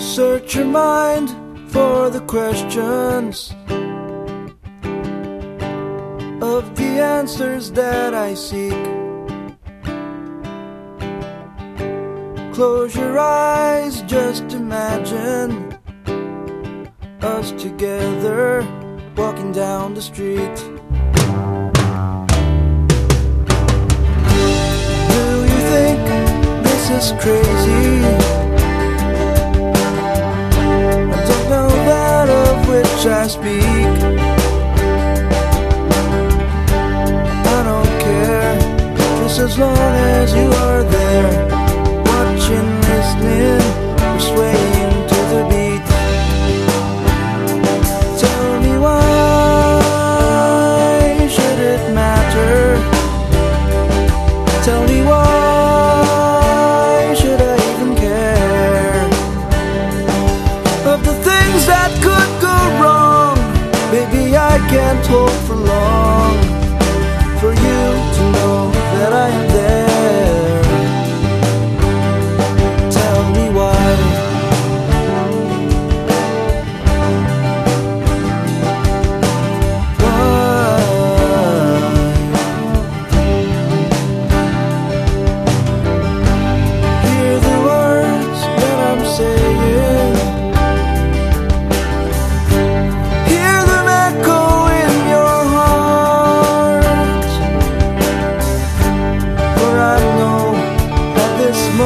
Search your mind for the questions of the answers that I seek. Close your eyes, just imagine us together walking down the street. Of I speak. I don't care, just as long can't talk for long.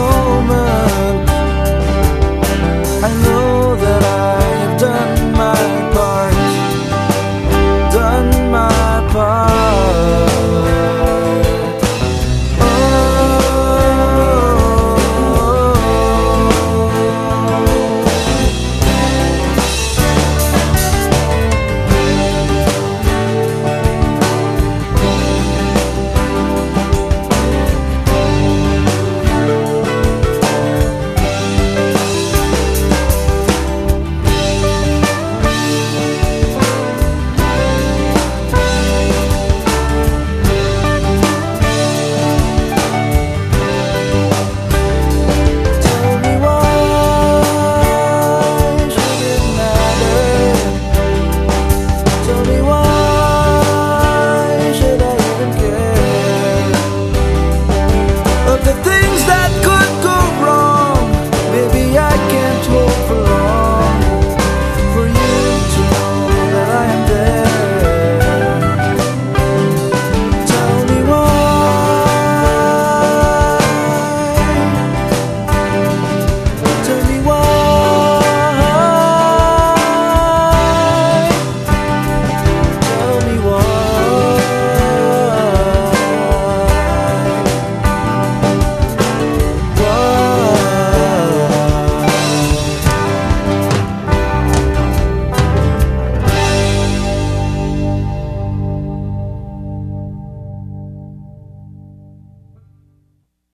moment